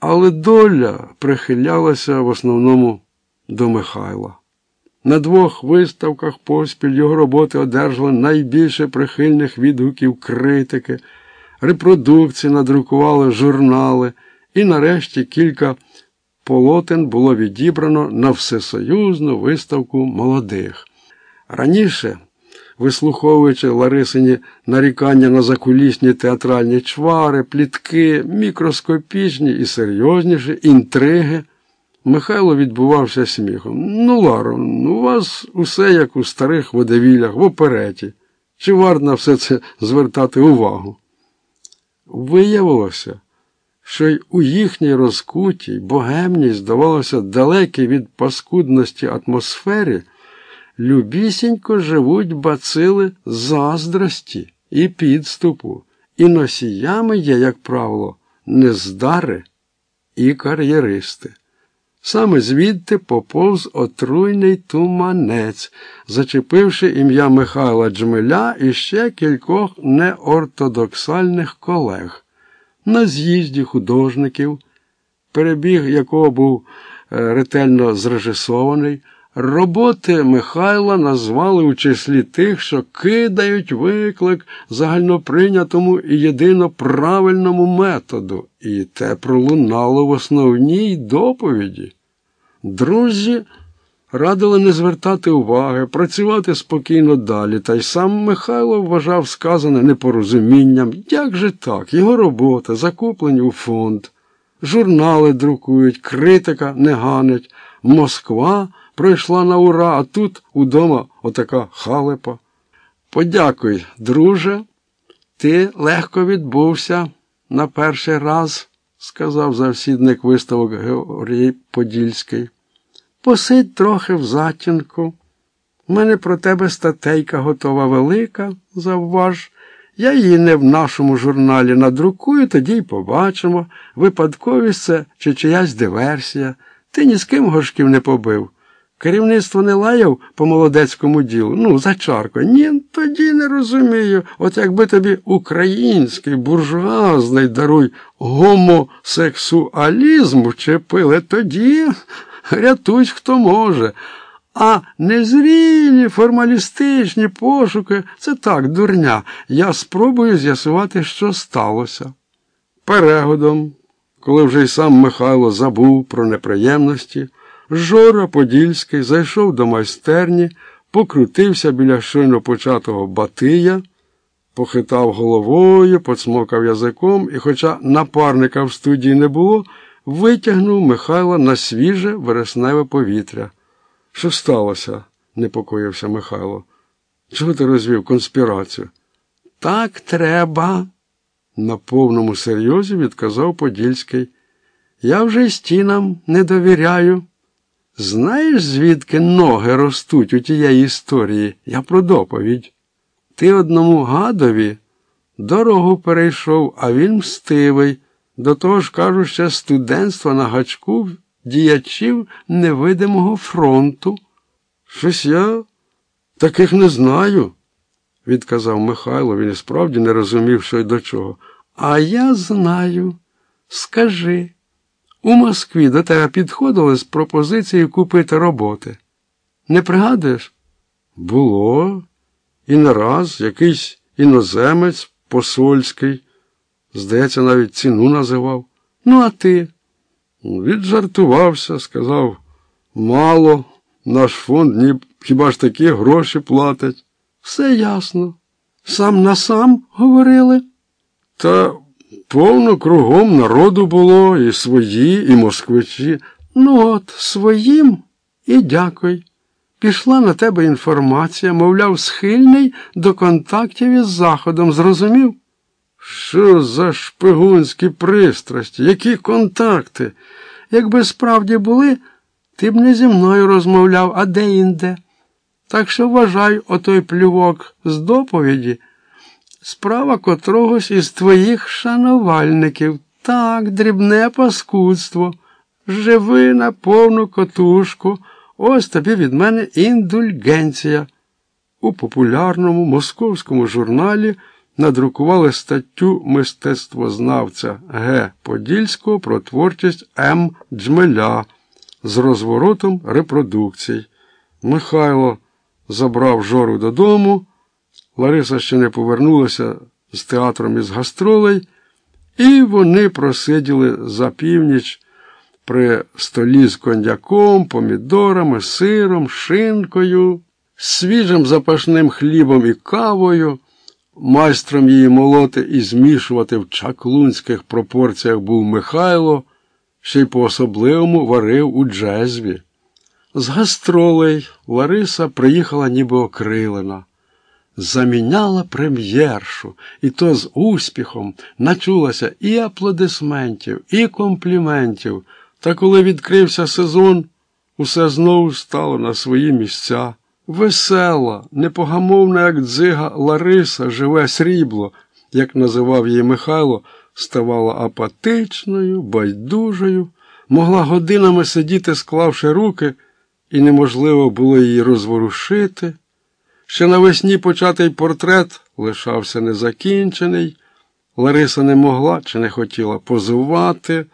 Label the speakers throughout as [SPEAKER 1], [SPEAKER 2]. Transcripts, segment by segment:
[SPEAKER 1] Але доля прихилялася в основному до Михайла. На двох виставках поспіль його роботи одержали найбільше прихильних відгуків критики, репродукції надрукували журнали, і нарешті кілька полотен було відібрано на всесоюзну виставку молодих. Раніше, вислуховуючи Ларисині нарікання на закулісні театральні чвари, плітки, мікроскопічні і серйозніші інтриги, Михайло відбувався сміхом. Ну, Ларо, ну, у вас усе як у старих водевілях, в опереті. Чи варто все це звертати увагу? Виявилося, що й у їхній розкутій богемній, здавалося, далекій від паскудності атмосфері, любісінько живуть бацили заздрості і підступу, і носіями є, як правило, нездари і кар'єристи. Саме звідти поповз отруйний туманець, зачепивши ім'я Михайла Джмеля і ще кількох неортодоксальних колег. На з'їзді художників, перебіг якого був е, ретельно зрежисований, роботи Михайла назвали у числі тих, що кидають виклик загальноприйнятому і єдино правильному методу, і те пролунало в основній доповіді. Друзі радили не звертати уваги, працювати спокійно далі, та й сам Михайло вважав сказане непорозумінням. Як же так? Його робота, закуплені у фонд, журнали друкують, критика не ганить, Москва пройшла на ура, а тут удома отака халепа. Подякуй, друже, ти легко відбувся на перший раз сказав завсідник виставок Георгій Подільський. Посидь трохи в затінку. У мене про тебе статейка готова велика, завваж. Я її не в нашому журналі надрукую, тоді й побачимо. Випадковість це чи чиясь диверсія. Ти ні з ким горшків не побив. Керівництво не лаяв по молодецькому ділу, ну, за чаркою. Ні, тоді не розумію. От якби тобі український буржуазний даруй гомосексуалізм вчепили, тоді рятуй, хто може. А незрілі, формалістичні пошуки це так, дурня. Я спробую з'ясувати, що сталося. Перегодом, коли вже й сам Михайло забув про неприємності. Жора Подільський зайшов до майстерні, покрутився біля щойно початого Батия, похитав головою, поцмокав язиком і, хоча напарника в студії не було, витягнув Михайла на свіже вересневе повітря. Що сталося? непокоївся Михайло. Чого ти розвів конспірацію? Так треба, на повному серйозі відказав Подільський. Я вже й стінам не довіряю. Знаєш, звідки ноги ростуть у тієї історії? Я про доповідь. Ти одному гадові дорогу перейшов, а він мстивий. До того ж, кажу, ще студентство на гачку діячів невидимого фронту. Щось я таких не знаю, відказав Михайло. Він справді не розумів, що й до чого. А я знаю. Скажи. У Москві до тебе підходили з пропозицією купити роботи. Не пригадуєш? Було. І не раз якийсь іноземець посольський, здається, навіть ціну називав. Ну, а ти? Віджартувався, сказав, мало, наш фонд ні, хіба ж такі гроші платить. Все ясно. Сам на сам говорили? Та Повно кругом народу було, і свої, і москвичі. Ну от, своїм і дякуй. Пішла на тебе інформація, мовляв, схильний до контактів із Заходом. Зрозумів? Що за шпигунські пристрасті? Які контакти? Якби справді були, ти б не зі мною розмовляв, а де інде. Так що вважай отой плювок з доповіді справа котрогось із твоїх шанувальників. Так, дрібне паскудство. Живи на повну котушку. Ось тобі від мене індульгенція. У популярному московському журналі надрукували статтю мистецтвознавця Г. Подільського про творчість М. Джмеля з розворотом репродукцій. Михайло забрав жору додому. Лариса ще не повернулася з театром із гастролей, і вони просиділи за північ при столі з коньяком, помідорами, сиром, шинкою, свіжим запашним хлібом і кавою. Майстром її молоти і змішувати в чаклунських пропорціях був Михайло, ще й по особливому варив у джезві. З гастролей Лариса приїхала ніби окрилена, заміняла прем'єршу, і то з успіхом начулася і аплодисментів, і компліментів. Та коли відкрився сезон, усе знову стало на свої місця. Весела, непогамовна, як дзига Лариса, живе срібло, як називав її Михайло, ставала апатичною, байдужою, могла годинами сидіти, склавши руки, і неможливо було її розворушити. Ще навесні початий портрет лишався незакінчений. Лариса не могла чи не хотіла позувати.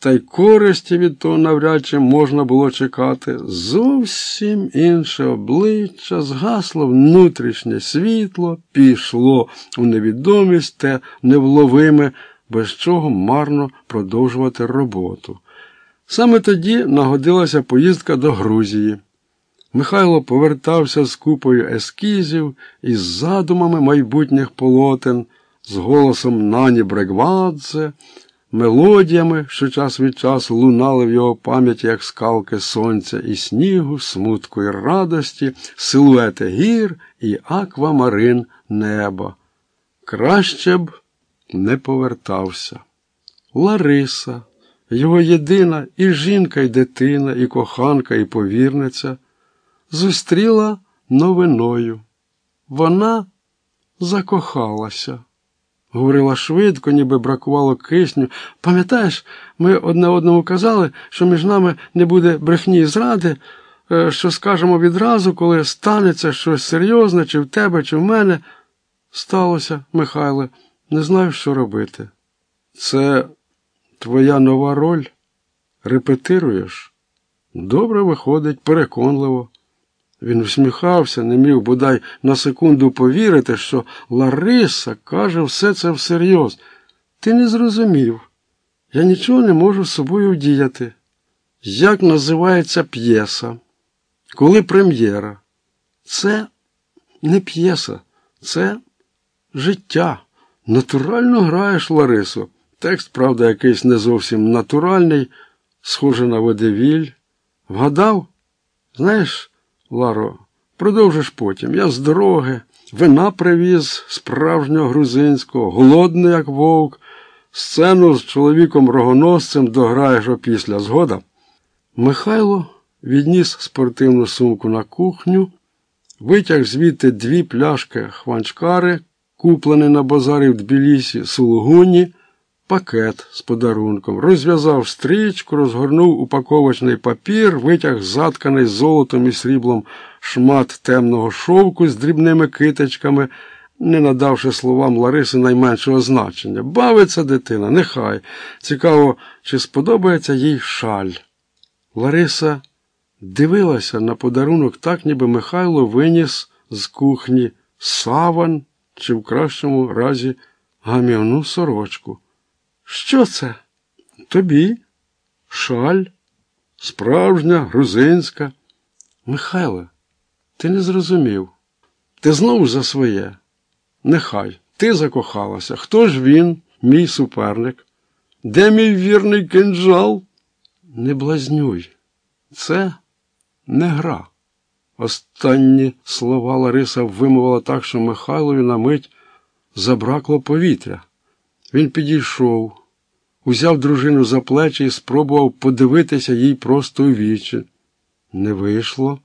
[SPEAKER 1] Та й користі від того навряд чи можна було чекати. Зовсім інше обличчя, згасло внутрішнє світло, пішло у невідомість те невловиме, без чого марно продовжувати роботу. Саме тоді нагодилася поїздка до Грузії. Михайло повертався з купою ескізів із задумами майбутніх полотен, з голосом Нані Брегвадзе, мелодіями, що час від часу лунали в його пам'яті, як скалки сонця і снігу, смутку і радості, силуети гір і аквамарин неба. Краще б не повертався. Лариса, його єдина і жінка, і дитина, і коханка, і повірниця, зустріла новиною. Вона закохалася говорила швидко, ніби бракувало кисню. Пам'ятаєш, ми одне одному казали, що між нами не буде брехні і зради, е, що скажемо відразу, коли станеться щось серйозне, чи в тебе, чи в мене. Сталося, Михайле, не знаю, що робити. Це твоя нова роль? Репетируєш? Добре виходить, переконливо. Він всміхався, не міг бодай на секунду повірити, що Лариса каже все це всерйоз. Ти не зрозумів. Я нічого не можу з собою вдіяти. Як називається п'єса? Коли прем'єра? Це не п'єса, це життя. Натурально граєш, Ларисо. Текст, правда, якийсь не зовсім натуральний, схожий на водевіль. Вгадав? Знаєш, Ларо, продовжиш потім. Я з дороги, вина привіз справжнього грузинського, голодний, як вовк, сцену з чоловіком рогоносцем дограєш опісля згода. Михайло відніс спортивну сумку на кухню, витяг звідти дві пляшки хванчкари, куплені на базарі в Тбілісі, сулугуні, пакет з подарунком, розв'язав стрічку, розгорнув упаковочний папір, витяг затканий золотом і сріблом шмат темного шовку з дрібними киточками, не надавши словам Лариси найменшого значення. Бавиться дитина, нехай. Цікаво, чи сподобається їй шаль. Лариса дивилася на подарунок так, ніби Михайло виніс з кухні саван чи в кращому разі гамівну сорочку. Що це? Тобі? Шаль? Справжня, грузинська. Михайле, ти не зрозумів. Ти знову за своє. Нехай, ти закохалася. Хто ж він, мій суперник? Де мій вірний кинджал? Не блазнюй. Це не гра. Останні слова Лариса вимовила так, що Михайлові на мить забракло повітря. Він підійшов, узяв дружину за плечі і спробував подивитися їй просто у вічі. Не вийшло.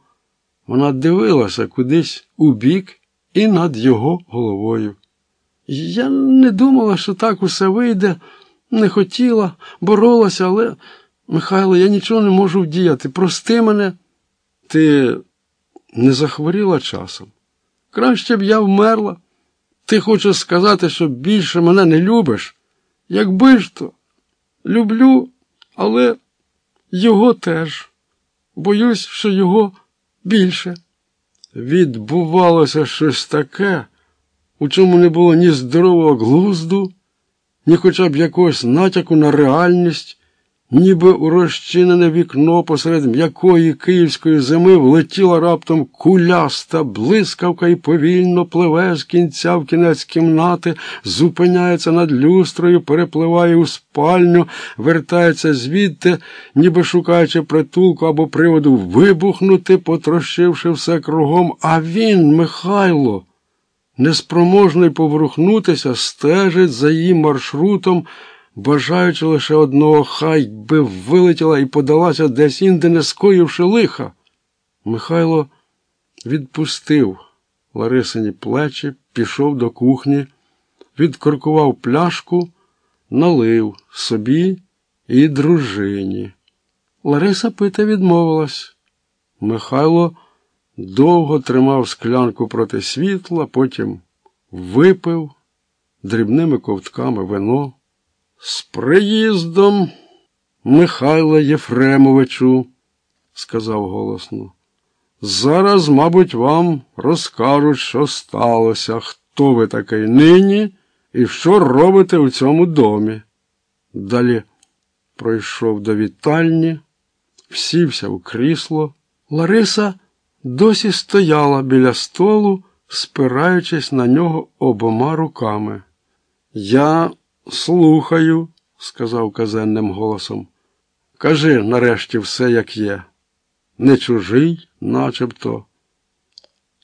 [SPEAKER 1] Вона дивилася кудись у бік і над його головою. Я не думала, що так усе вийде, не хотіла, боролася, але, Михайло, я нічого не можу вдіяти. Прости мене, ти не захворіла часом. Краще б я вмерла. Ти хочеш сказати, що більше мене не любиш? Якби ж то, люблю, але його теж. Боюсь, що його більше. Відбувалося щось таке, у чому не було ні здорового глузду, ні хоча б якогось натяку на реальність, ніби у розчинене вікно посеред м'якої київської зими влетіла раптом куляста блискавка і повільно пливе з кінця в кінець кімнати, зупиняється над люстрою, перепливає у спальню, вертається звідти, ніби шукаючи притулку або приводу вибухнути, потрощивши все кругом. А він, Михайло, неспроможний поворухнутися, стежить за її маршрутом бажаючи лише одного, хай би вилетіла і подалася десь інде, не скоївши лиха. Михайло відпустив Ларисині плечі, пішов до кухні, відкоркував пляшку, налив собі і дружині. Лариса пити відмовилась. Михайло довго тримав склянку проти світла, потім випив дрібними ковтками вино. З приїздом Михайла Єфремовичу, сказав голосно. Зараз, мабуть, вам розкажуть, що сталося, хто ви такий нині і що робите у цьому домі. Далі пройшов до вітальні, всівся в крісло. Лариса досі стояла біля столу, спираючись на нього обома руками. Я Слухаю, сказав казенним голосом. Кажи нарешті все, як є. Не чужий, начебто,